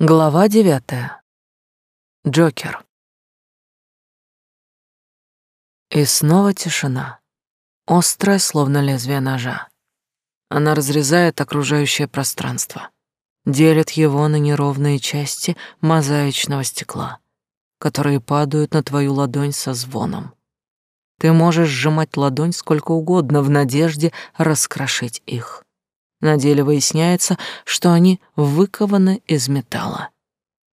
Глава девятая. Джокер. И снова тишина, острая, словно лезвие ножа. Она разрезает окружающее пространство, делит его на неровные части мозаичного стекла, которые падают на твою ладонь со звоном. Ты можешь сжимать ладонь сколько угодно в надежде раскрошить их. На деле выясняется, что они выкованы из металла.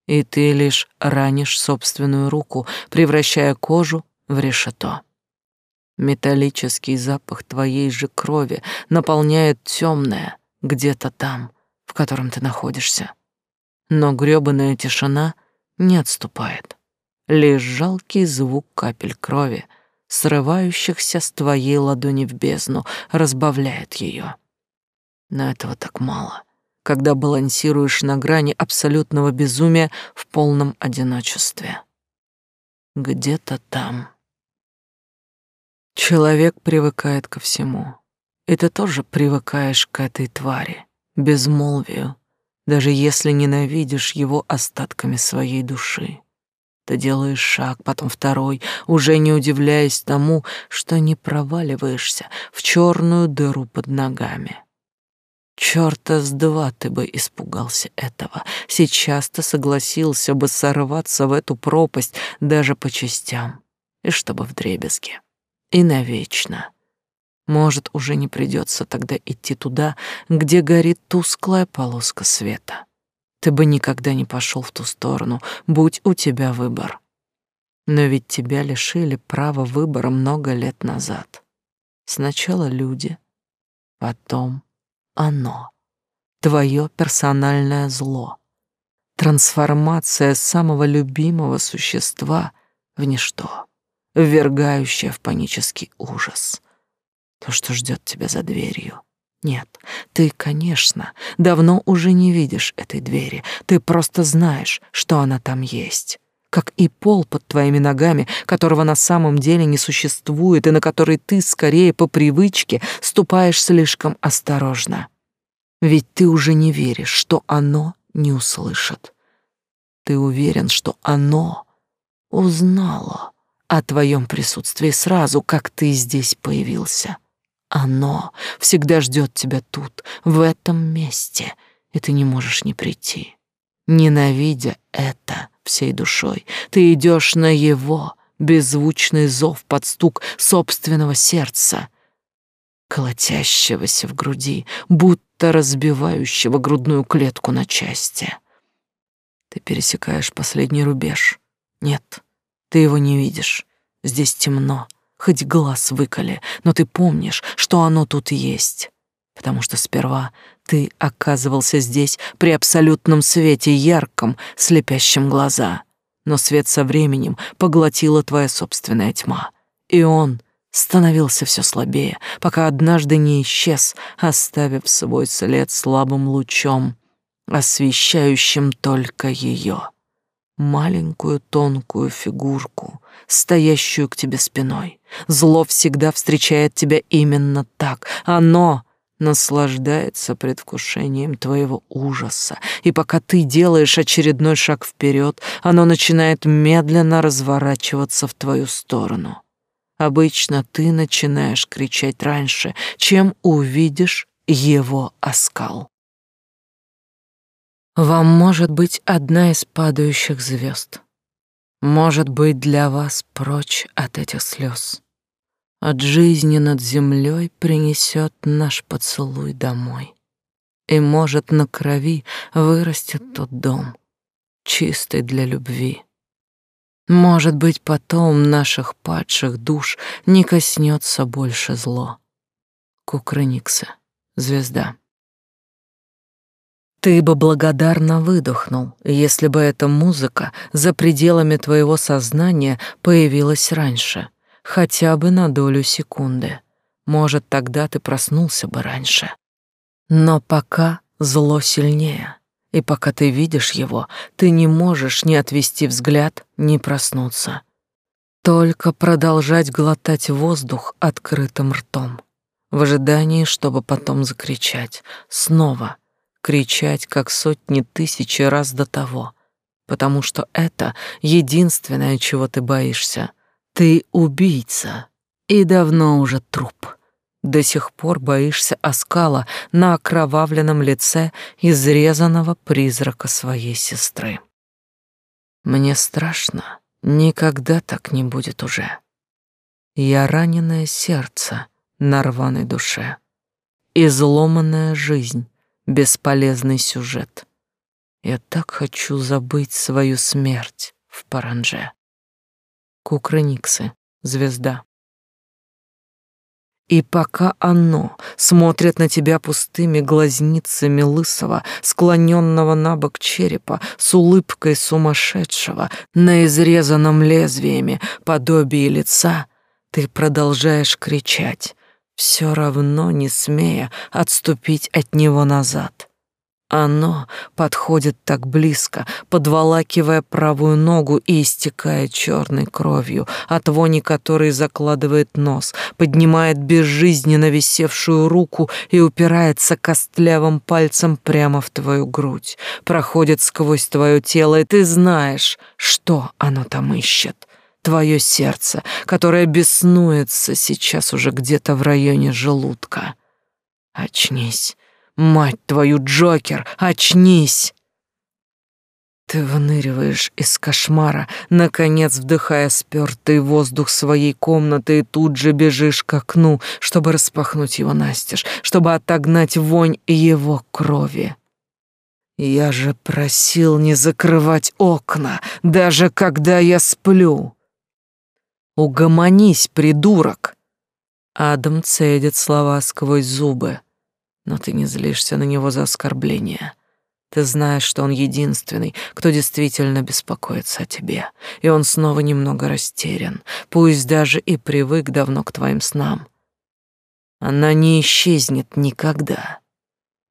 И ты лишь ранишь собственную руку, превращая кожу в решето. Металлический запах твоей же крови наполняет темное где-то там, в котором ты находишься. Но грёбаная тишина не отступает. Лишь жалкий звук капель крови, срывающихся с твоей ладони в бездну, разбавляет ее. Но этого так мало, когда балансируешь на грани абсолютного безумия в полном одиночестве. Где-то там. Человек привыкает ко всему. И ты тоже привыкаешь к этой твари, безмолвию, даже если ненавидишь его остатками своей души. Ты делаешь шаг, потом второй, уже не удивляясь тому, что не проваливаешься в черную дыру под ногами. Чёрта с два ты бы испугался этого. Сейчас ты согласился бы сорваться в эту пропасть даже по частям, и чтобы вдребезги. И навечно. Может, уже не придется тогда идти туда, где горит тусклая полоска света. Ты бы никогда не пошел в ту сторону, будь у тебя выбор. Но ведь тебя лишили права выбора много лет назад. Сначала люди, потом оно, твое персональное зло, трансформация самого любимого существа в ничто, ввергающее в панический ужас. То, что ждет тебя за дверью. Нет, ты, конечно, давно уже не видишь этой двери, ты просто знаешь, что она там есть как и пол под твоими ногами, которого на самом деле не существует и на который ты скорее по привычке ступаешь слишком осторожно. Ведь ты уже не веришь, что оно не услышит. Ты уверен, что оно узнало о твоем присутствии сразу, как ты здесь появился. Оно всегда ждет тебя тут, в этом месте, и ты не можешь не прийти. Ненавидя это, всей душой. Ты идешь на его беззвучный зов под стук собственного сердца, колотящегося в груди, будто разбивающего грудную клетку на части. Ты пересекаешь последний рубеж. Нет, ты его не видишь. Здесь темно, хоть глаз выколи, но ты помнишь, что оно тут есть потому что сперва ты оказывался здесь при абсолютном свете, ярком, слепящем глаза. Но свет со временем поглотила твоя собственная тьма, и он становился все слабее, пока однажды не исчез, оставив свой след слабым лучом, освещающим только ее. Маленькую тонкую фигурку, стоящую к тебе спиной. Зло всегда встречает тебя именно так. Оно наслаждается предвкушением твоего ужаса, и пока ты делаешь очередной шаг вперед, оно начинает медленно разворачиваться в твою сторону. Обычно ты начинаешь кричать раньше, чем увидишь его оскал. Вам может быть одна из падающих звезд. Может быть для вас прочь от этих слез от жизни над землей принесет наш поцелуй домой. И, может, на крови вырастет тот дом, чистый для любви. Может быть, потом наших падших душ не коснется больше зло. Кукрыникса, звезда. Ты бы благодарно выдохнул, если бы эта музыка за пределами твоего сознания появилась раньше — хотя бы на долю секунды. Может, тогда ты проснулся бы раньше. Но пока зло сильнее, и пока ты видишь его, ты не можешь ни отвести взгляд, ни проснуться. Только продолжать глотать воздух открытым ртом, в ожидании, чтобы потом закричать снова, кричать, как сотни тысячи раз до того, потому что это единственное, чего ты боишься. Ты убийца и давно уже труп. До сих пор боишься оскала на окровавленном лице изрезанного призрака своей сестры. Мне страшно, никогда так не будет уже. Я раненое сердце на рваной душе, изломанная жизнь, бесполезный сюжет. Я так хочу забыть свою смерть в Паранже. Кукрыниксы, звезда. И пока оно смотрит на тебя пустыми глазницами лысого, склоненного на бок черепа, с улыбкой сумасшедшего, на изрезанном лезвиями подобие лица, ты продолжаешь кричать, все равно не смея отступить от него назад. Оно подходит так близко, подволакивая правую ногу и истекая черной кровью, от вони которой закладывает нос, поднимает безжизненно висевшую руку и упирается костлявым пальцем прямо в твою грудь, проходит сквозь твое тело, и ты знаешь, что оно там ищет. Твое сердце, которое беснуется сейчас уже где-то в районе желудка. Очнись Мать твою, Джокер, очнись! Ты выныриваешь из кошмара, наконец вдыхая спёртый воздух своей комнаты и тут же бежишь к окну, чтобы распахнуть его настежь, чтобы отогнать вонь его крови. Я же просил не закрывать окна, даже когда я сплю. Угомонись, придурок. Адам цедит слова сквозь зубы. Но ты не злишься на него за оскорбление. Ты знаешь, что он единственный, кто действительно беспокоится о тебе, и он снова немного растерян, пусть даже и привык давно к твоим снам. Она не исчезнет никогда.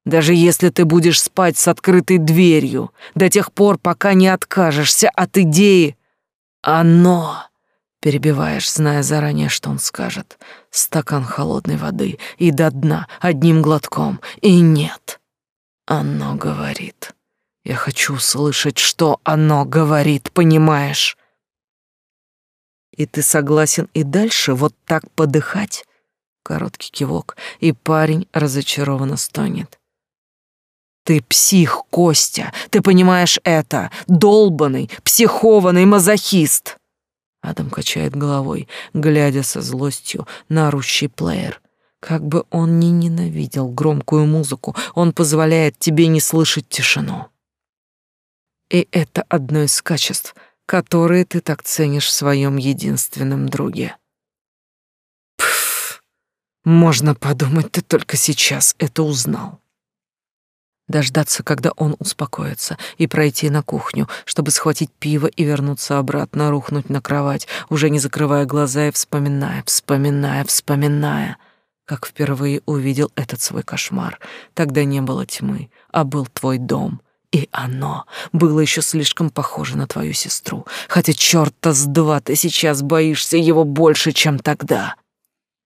Даже если ты будешь спать с открытой дверью, до тех пор, пока не откажешься от идеи, оно Перебиваешь, зная заранее, что он скажет. Стакан холодной воды и до дна одним глотком. И нет. Оно говорит. Я хочу услышать, что оно говорит, понимаешь? И ты согласен и дальше вот так подыхать? Короткий кивок, и парень разочарованно стонет. Ты псих, Костя, ты понимаешь это? Долбанный, психованный мазохист. Адам качает головой, глядя со злостью на орущий плеер. Как бы он ни ненавидел громкую музыку, он позволяет тебе не слышать тишину. И это одно из качеств, которые ты так ценишь в своем единственном друге. Пф, можно подумать, ты только сейчас это узнал дождаться, когда он успокоится, и пройти на кухню, чтобы схватить пиво и вернуться обратно, рухнуть на кровать, уже не закрывая глаза и вспоминая, вспоминая, вспоминая, как впервые увидел этот свой кошмар. Тогда не было тьмы, а был твой дом. И оно было еще слишком похоже на твою сестру, хотя черта с два ты сейчас боишься его больше, чем тогда.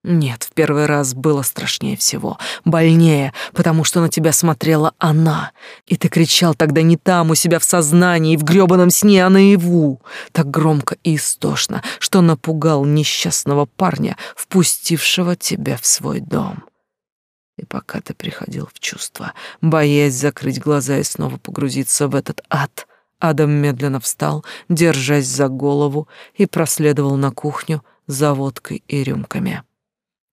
Нет, в первый раз было страшнее всего, больнее, потому что на тебя смотрела она, и ты кричал тогда не там у себя в сознании, в грёбаном сне, а наяву, так громко и истошно, что напугал несчастного парня, впустившего тебя в свой дом. И пока ты приходил в чувство, боясь закрыть глаза и снова погрузиться в этот ад, Адам медленно встал, держась за голову, и проследовал на кухню за водкой и рюмками.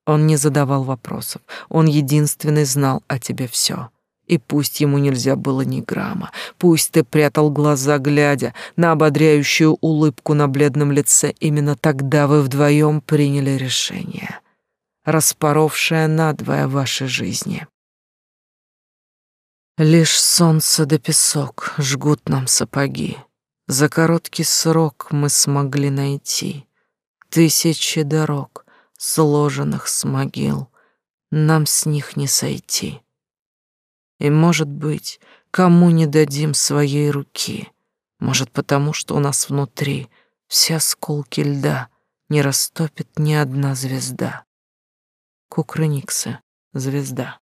Он не задавал вопросов, он единственный знал о тебе все. И пусть ему нельзя было ни грамма, пусть ты прятал глаза, глядя на ободряющую улыбку на бледном лице, именно тогда вы вдвоем приняли решение, распоровшее надвое ваши жизни. Лишь солнце да песок жгут нам сапоги. За короткий срок мы смогли найти тысячи дорог, сложенных с могил, нам с них не сойти. И, может быть, кому не дадим своей руки, может, потому что у нас внутри все осколки льда не растопит ни одна звезда. Кукрыниксы, звезда.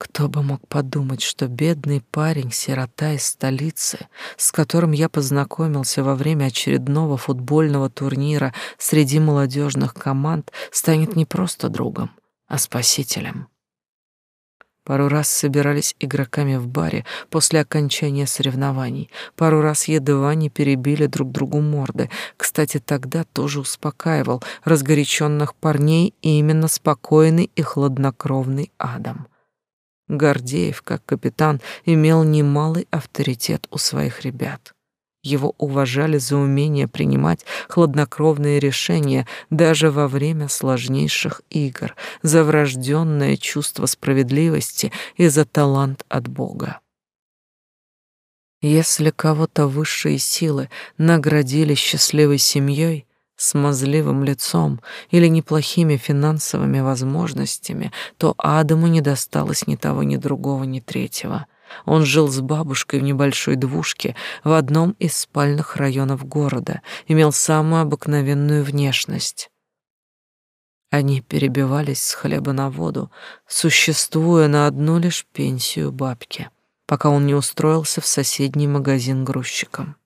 Кто бы мог подумать, что бедный парень, сирота из столицы, с которым я познакомился во время очередного футбольного турнира среди молодежных команд, станет не просто другом, а спасителем. Пару раз собирались игроками в баре после окончания соревнований. Пару раз едва не перебили друг другу морды. Кстати, тогда тоже успокаивал разгоряченных парней именно спокойный и хладнокровный Адам. Гордеев, как капитан, имел немалый авторитет у своих ребят. Его уважали за умение принимать хладнокровные решения даже во время сложнейших игр, за врожденное чувство справедливости и за талант от Бога. Если кого-то высшие силы наградили счастливой семьей, смазливым лицом или неплохими финансовыми возможностями, то Адаму не досталось ни того, ни другого, ни третьего. Он жил с бабушкой в небольшой двушке в одном из спальных районов города, имел самую обыкновенную внешность. Они перебивались с хлеба на воду, существуя на одну лишь пенсию бабки, пока он не устроился в соседний магазин грузчиком.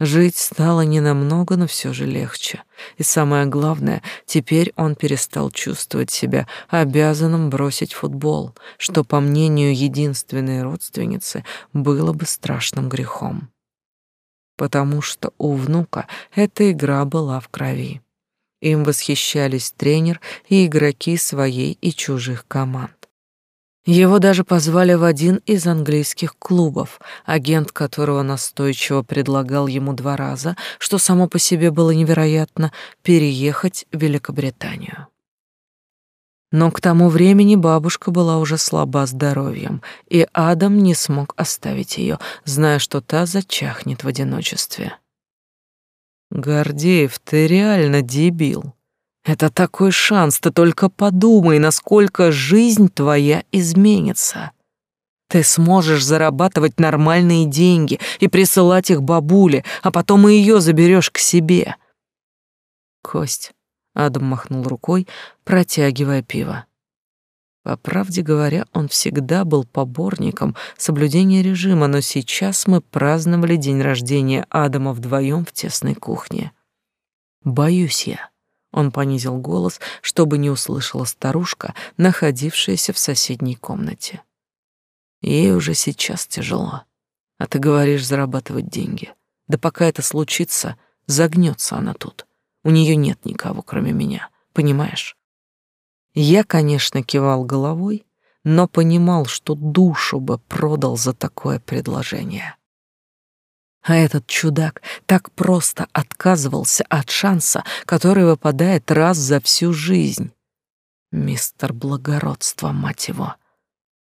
Жить стало не намного, но все же легче. И самое главное, теперь он перестал чувствовать себя обязанным бросить футбол, что, по мнению единственной родственницы, было бы страшным грехом. Потому что у внука эта игра была в крови. Им восхищались тренер и игроки своей и чужих команд. Его даже позвали в один из английских клубов, агент которого настойчиво предлагал ему два раза, что само по себе было невероятно, переехать в Великобританию. Но к тому времени бабушка была уже слаба здоровьем, и Адам не смог оставить ее, зная, что та зачахнет в одиночестве. «Гордеев, ты реально дебил», это такой шанс, ты только подумай, насколько жизнь твоя изменится. Ты сможешь зарабатывать нормальные деньги и присылать их бабуле, а потом и ее заберешь к себе. Кость, Адам махнул рукой, протягивая пиво. По правде говоря, он всегда был поборником соблюдения режима, но сейчас мы праздновали день рождения Адама вдвоем в тесной кухне. Боюсь я, он понизил голос, чтобы не услышала старушка, находившаяся в соседней комнате. Ей уже сейчас тяжело. А ты говоришь зарабатывать деньги. Да пока это случится, загнется она тут. У нее нет никого, кроме меня. Понимаешь? Я, конечно, кивал головой, но понимал, что душу бы продал за такое предложение. А этот чудак так просто отказывался от шанса, который выпадает раз за всю жизнь. Мистер Благородство, мать его.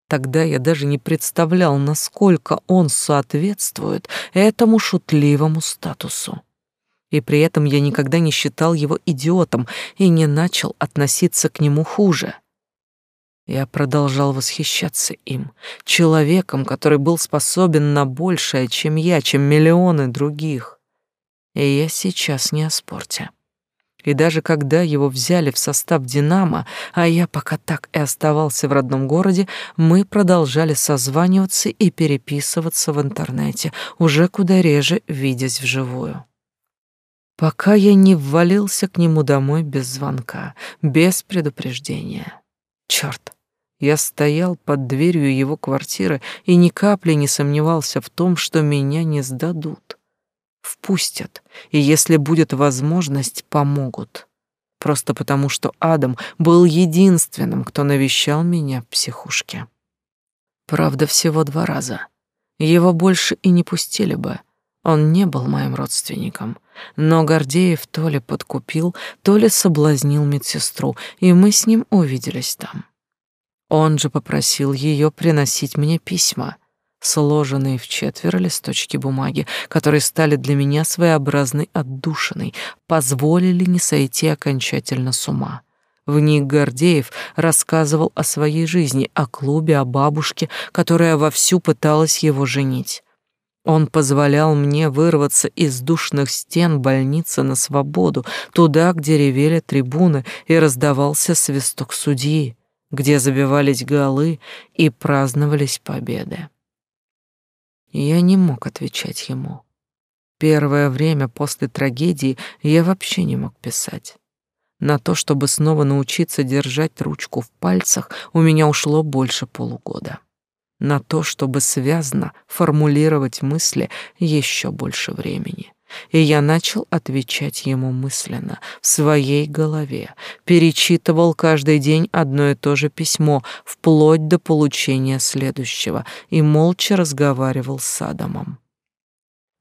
Тогда я даже не представлял, насколько он соответствует этому шутливому статусу. И при этом я никогда не считал его идиотом и не начал относиться к нему хуже. Я продолжал восхищаться им, человеком, который был способен на большее, чем я, чем миллионы других. И я сейчас не о спорте. И даже когда его взяли в состав «Динамо», а я пока так и оставался в родном городе, мы продолжали созваниваться и переписываться в интернете, уже куда реже видясь вживую. Пока я не ввалился к нему домой без звонка, без предупреждения. Черт, я стоял под дверью его квартиры и ни капли не сомневался в том, что меня не сдадут. Впустят, и если будет возможность, помогут. Просто потому, что Адам был единственным, кто навещал меня в психушке. Правда, всего два раза. Его больше и не пустили бы. Он не был моим родственником. Но Гордеев то ли подкупил, то ли соблазнил медсестру, и мы с ним увиделись там. Он же попросил ее приносить мне письма, сложенные в четверо листочки бумаги, которые стали для меня своеобразной отдушиной, позволили не сойти окончательно с ума. В них Гордеев рассказывал о своей жизни, о клубе, о бабушке, которая вовсю пыталась его женить. Он позволял мне вырваться из душных стен больницы на свободу, туда, где ревели трибуны и раздавался свисток судьи где забивались голы и праздновались победы. Я не мог отвечать ему. Первое время после трагедии я вообще не мог писать. На то, чтобы снова научиться держать ручку в пальцах, у меня ушло больше полугода. На то, чтобы связно формулировать мысли, еще больше времени. И я начал отвечать ему мысленно, в своей голове, перечитывал каждый день одно и то же письмо, вплоть до получения следующего, и молча разговаривал с Адамом.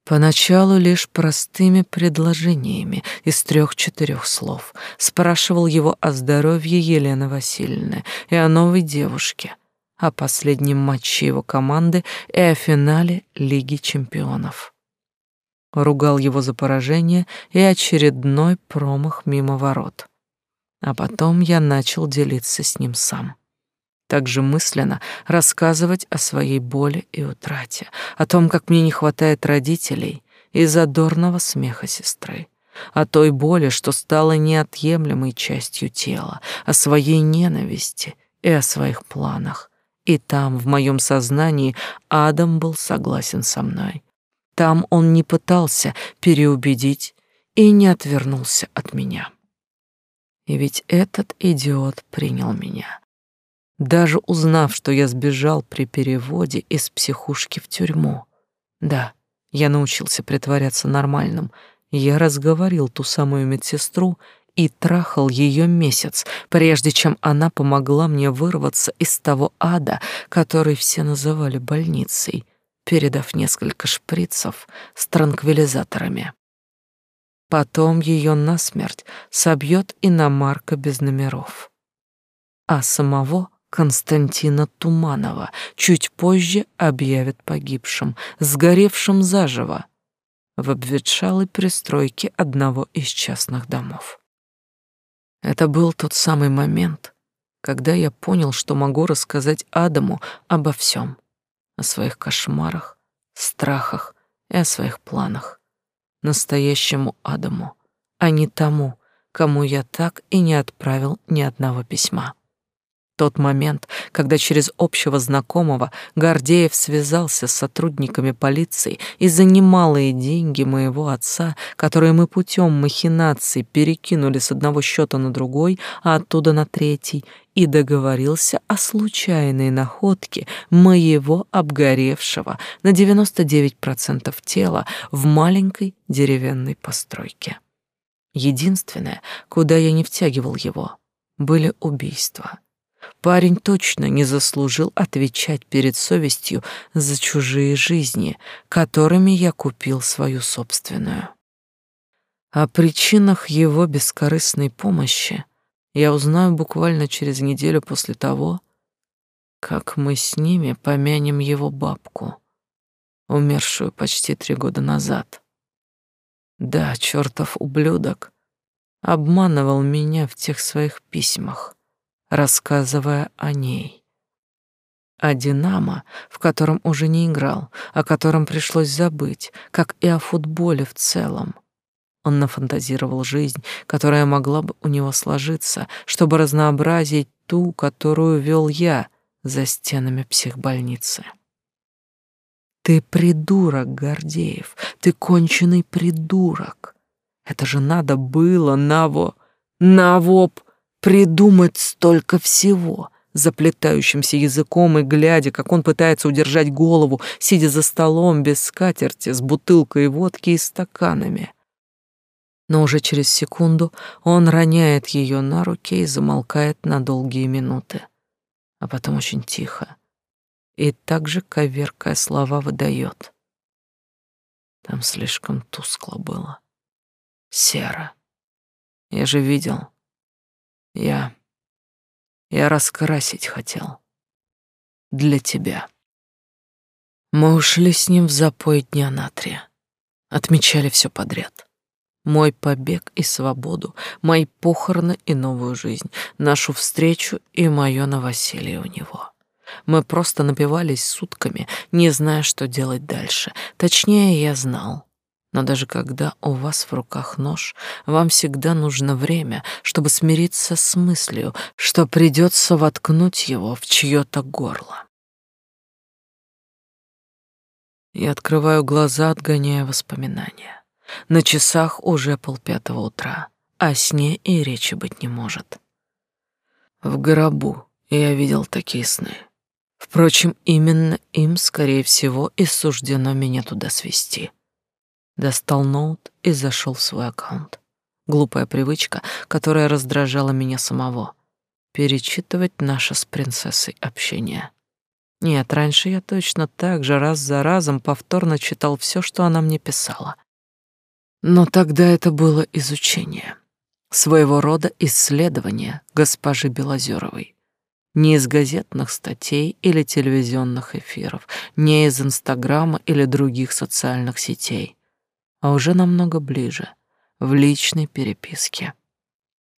Поначалу лишь простыми предложениями из трех-четырех слов спрашивал его о здоровье Елены Васильевны и о новой девушке, о последнем матче его команды и о финале Лиги чемпионов. Ругал его за поражение и очередной промах мимо ворот. А потом я начал делиться с ним сам также мысленно рассказывать о своей боли и утрате, о том, как мне не хватает родителей и задорного смеха сестры, о той боли, что стала неотъемлемой частью тела, о своей ненависти и о своих планах. И там, в моем сознании, Адам был согласен со мной. Там он не пытался переубедить и не отвернулся от меня. И ведь этот идиот принял меня. Даже узнав, что я сбежал при переводе из психушки в тюрьму. Да, я научился притворяться нормальным. Я разговорил ту самую медсестру и трахал ее месяц, прежде чем она помогла мне вырваться из того ада, который все называли больницей, передав несколько шприцев с транквилизаторами. Потом ее насмерть собьет иномарка без номеров. А самого Константина Туманова чуть позже объявят погибшим, сгоревшим заживо в обветшалой пристройке одного из частных домов. Это был тот самый момент, когда я понял, что могу рассказать Адаму обо всем, о своих кошмарах, страхах и о своих планах. Настоящему Адаму, а не тому, кому я так и не отправил ни одного письма. Тот момент, когда через общего знакомого Гордеев связался с сотрудниками полиции и за немалые деньги моего отца, которые мы путем махинаций перекинули с одного счета на другой, а оттуда на третий, и договорился о случайной находке моего обгоревшего на 99% тела в маленькой деревянной постройке. Единственное, куда я не втягивал его, были убийства. Парень точно не заслужил отвечать перед совестью за чужие жизни, которыми я купил свою собственную. О причинах его бескорыстной помощи я узнаю буквально через неделю после того, как мы с ними помянем его бабку, умершую почти три года назад. Да, чертов ублюдок обманывал меня в тех своих письмах рассказывая о ней. О «Динамо», в котором уже не играл, о котором пришлось забыть, как и о футболе в целом. Он нафантазировал жизнь, которая могла бы у него сложиться, чтобы разнообразить ту, которую вел я за стенами психбольницы. Ты придурок, Гордеев, ты конченый придурок. Это же надо было наво... навоп придумать столько всего, заплетающимся языком и глядя, как он пытается удержать голову, сидя за столом без скатерти, с бутылкой водки и стаканами. Но уже через секунду он роняет ее на руки и замолкает на долгие минуты. А потом очень тихо. И также, коверкая слова, выдает. Там слишком тускло было. Серо. Я же видел, я... Я раскрасить хотел. Для тебя. Мы ушли с ним в запой дня на три. Отмечали все подряд. Мой побег и свободу, мои похороны и новую жизнь, нашу встречу и мое новоселье у него. Мы просто напивались сутками, не зная, что делать дальше. Точнее, я знал, Но даже когда у вас в руках нож, вам всегда нужно время, чтобы смириться с мыслью, что придется воткнуть его в чье-то горло. Я открываю глаза, отгоняя воспоминания. На часах уже полпятого утра, а сне и речи быть не может. В гробу я видел такие сны. Впрочем, именно им, скорее всего, и суждено меня туда свести. Достал ноут и зашел в свой аккаунт. Глупая привычка, которая раздражала меня самого. Перечитывать наше с принцессой общение. Нет, раньше я точно так же раз за разом повторно читал все, что она мне писала. Но тогда это было изучение. Своего рода исследование госпожи Белозеровой. Не из газетных статей или телевизионных эфиров, не из Инстаграма или других социальных сетей а уже намного ближе, в личной переписке.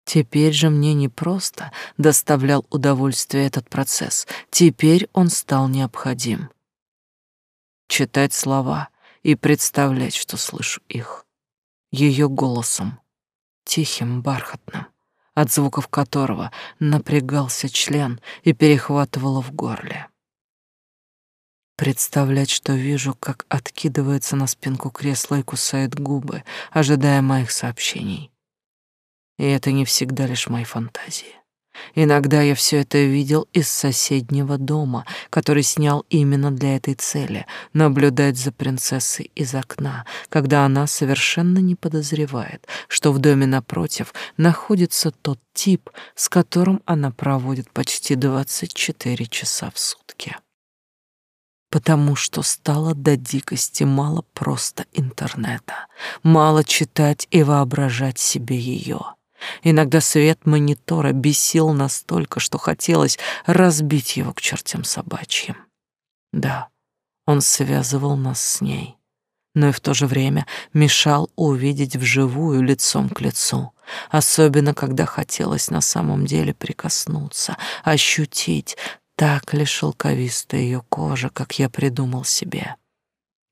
Теперь же мне не просто доставлял удовольствие этот процесс, теперь он стал необходим. Читать слова и представлять, что слышу их. Ее голосом, тихим, бархатным, от звуков которого напрягался член и перехватывало в горле. Представлять, что вижу, как откидывается на спинку кресла и кусает губы, ожидая моих сообщений. И это не всегда лишь мои фантазии. Иногда я все это видел из соседнего дома, который снял именно для этой цели — наблюдать за принцессой из окна, когда она совершенно не подозревает, что в доме напротив находится тот тип, с которым она проводит почти 24 часа в сутки потому что стало до дикости мало просто интернета, мало читать и воображать себе ее. Иногда свет монитора бесил настолько, что хотелось разбить его к чертям собачьим. Да, он связывал нас с ней, но и в то же время мешал увидеть вживую лицом к лицу, особенно когда хотелось на самом деле прикоснуться, ощутить, так ли шелковистая ее кожа, как я придумал себе.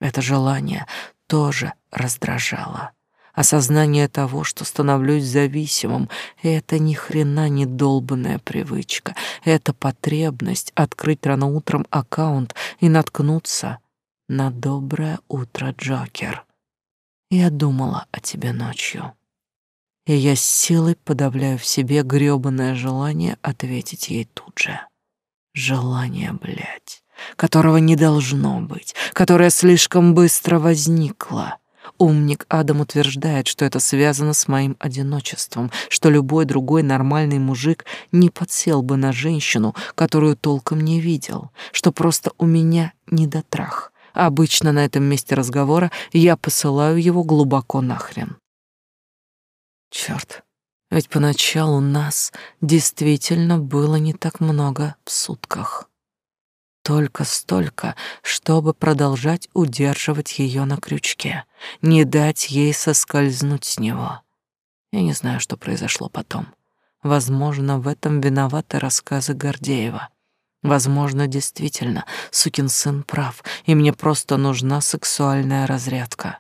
Это желание тоже раздражало. Осознание того, что становлюсь зависимым, это ни хрена не долбанная привычка. Это потребность открыть рано утром аккаунт и наткнуться на доброе утро, Джокер. Я думала о тебе ночью. И я с силой подавляю в себе грёбаное желание ответить ей тут же. Желание, блядь, которого не должно быть, которое слишком быстро возникло. Умник Адам утверждает, что это связано с моим одиночеством, что любой другой нормальный мужик не подсел бы на женщину, которую толком не видел, что просто у меня недотрах. Обычно на этом месте разговора я посылаю его глубоко нахрен. Черт, ведь поначалу нас действительно было не так много в сутках. Только столько, чтобы продолжать удерживать ее на крючке, не дать ей соскользнуть с него. Я не знаю, что произошло потом. Возможно, в этом виноваты рассказы Гордеева. Возможно, действительно, сукин сын прав, и мне просто нужна сексуальная разрядка.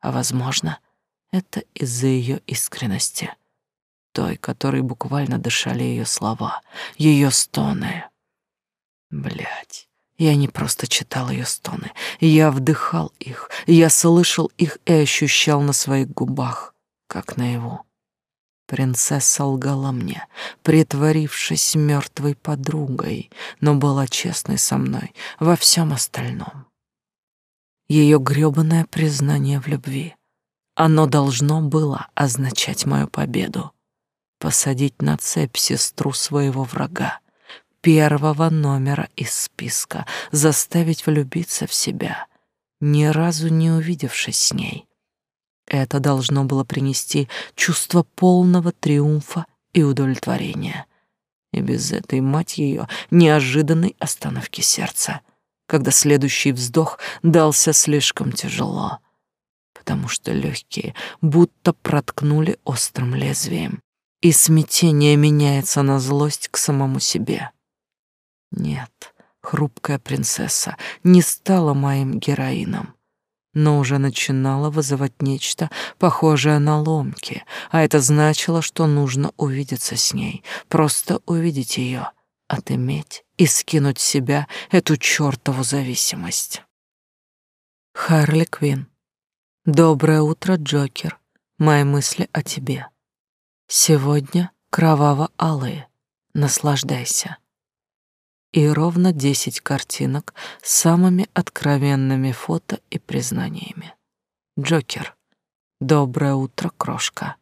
А возможно, это из-за ее искренности той, которой буквально дышали ее слова, ее стоны. Блять, я не просто читал ее стоны, я вдыхал их, я слышал их и ощущал на своих губах, как наяву. Принцесса лгала мне, притворившись мертвой подругой, но была честной со мной во всем остальном. Ее грёбаное признание в любви. Оно должно было означать мою победу посадить на цепь сестру своего врага, первого номера из списка, заставить влюбиться в себя, ни разу не увидевшись с ней. Это должно было принести чувство полного триумфа и удовлетворения. И без этой, мать ее, неожиданной остановки сердца, когда следующий вздох дался слишком тяжело, потому что легкие будто проткнули острым лезвием и смятение меняется на злость к самому себе. Нет, хрупкая принцесса не стала моим героином, но уже начинала вызывать нечто похожее на ломки, а это значило, что нужно увидеться с ней, просто увидеть ее, отыметь и скинуть с себя эту чертову зависимость. Харли Квин. Доброе утро, Джокер. Мои мысли о тебе. Сегодня кроваво-алые. Наслаждайся и ровно десять картинок с самыми откровенными фото и признаниями. Джокер. Доброе утро, крошка.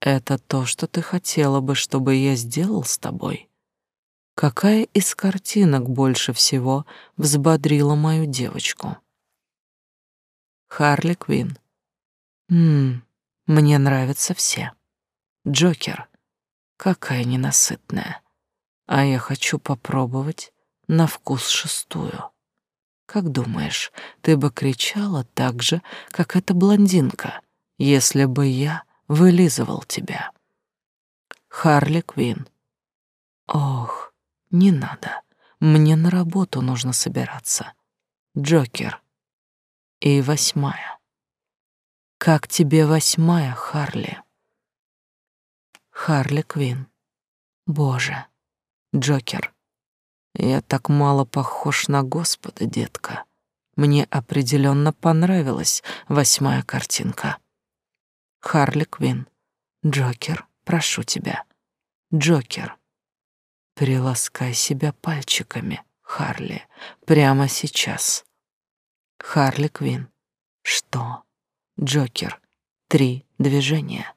Это то, что ты хотела бы, чтобы я сделал с тобой? Какая из картинок больше всего взбодрила мою девочку? Харли Квин. Мм, мне нравятся все. Джокер. Какая ненасытная. А я хочу попробовать на вкус шестую. Как думаешь, ты бы кричала так же, как эта блондинка, если бы я вылизывал тебя? Харли Квин. Ох, не надо. Мне на работу нужно собираться. Джокер. И восьмая. Как тебе восьмая, Харли? Харли Квин. Боже. Джокер. Я так мало похож на Господа, детка. Мне определенно понравилась восьмая картинка. Харли Квин. Джокер, прошу тебя. Джокер. Приласкай себя пальчиками, Харли, прямо сейчас. Харли Квин. Что? Джокер. Три движения.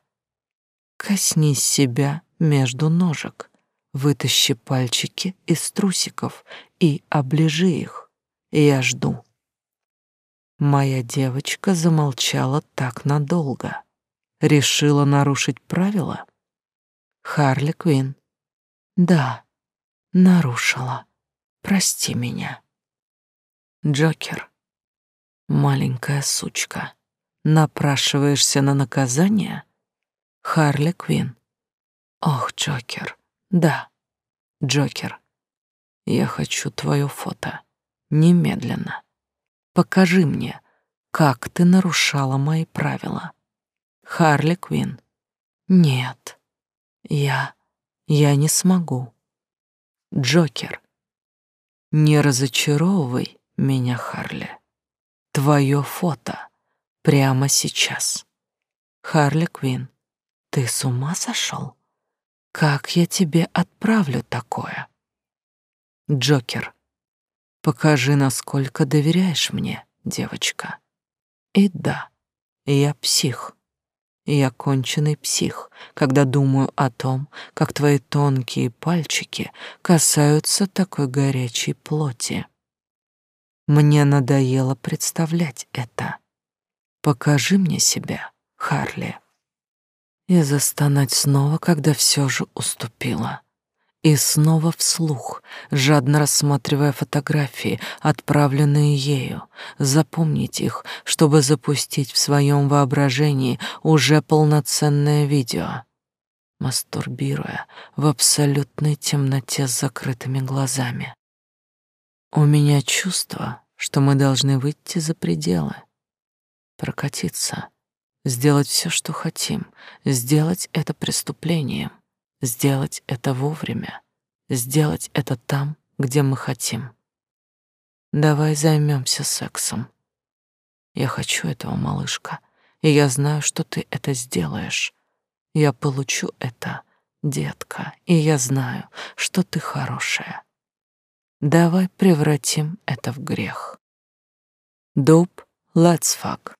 Коснись себя между ножек. Вытащи пальчики из трусиков и оближи их. Я жду. Моя девочка замолчала так надолго. Решила нарушить правила? Харли Квин. Да, нарушила. Прости меня. Джокер. Маленькая сучка. Напрашиваешься на наказание? Харли Квин. Ох, Джокер. Да, Джокер, я хочу твое фото. Немедленно. Покажи мне, как ты нарушала мои правила. Харли Квин. Нет, я... я не смогу. Джокер. Не разочаровывай меня, Харли. Твое фото прямо сейчас. Харли Квин. Ты с ума сошел? Как я тебе отправлю такое? Джокер, покажи, насколько доверяешь мне, девочка. И да, я псих. Я конченый псих, когда думаю о том, как твои тонкие пальчики касаются такой горячей плоти. Мне надоело представлять это. Покажи мне себя, Харли и застонать снова, когда все же уступила. И снова вслух, жадно рассматривая фотографии, отправленные ею, запомнить их, чтобы запустить в своем воображении уже полноценное видео, мастурбируя в абсолютной темноте с закрытыми глазами. У меня чувство, что мы должны выйти за пределы, прокатиться, сделать все, что хотим, сделать это преступлением, сделать это вовремя, сделать это там, где мы хотим. Давай займемся сексом. Я хочу этого, малышка, и я знаю, что ты это сделаешь. Я получу это, детка, и я знаю, что ты хорошая. Давай превратим это в грех. Дуб, let's fuck.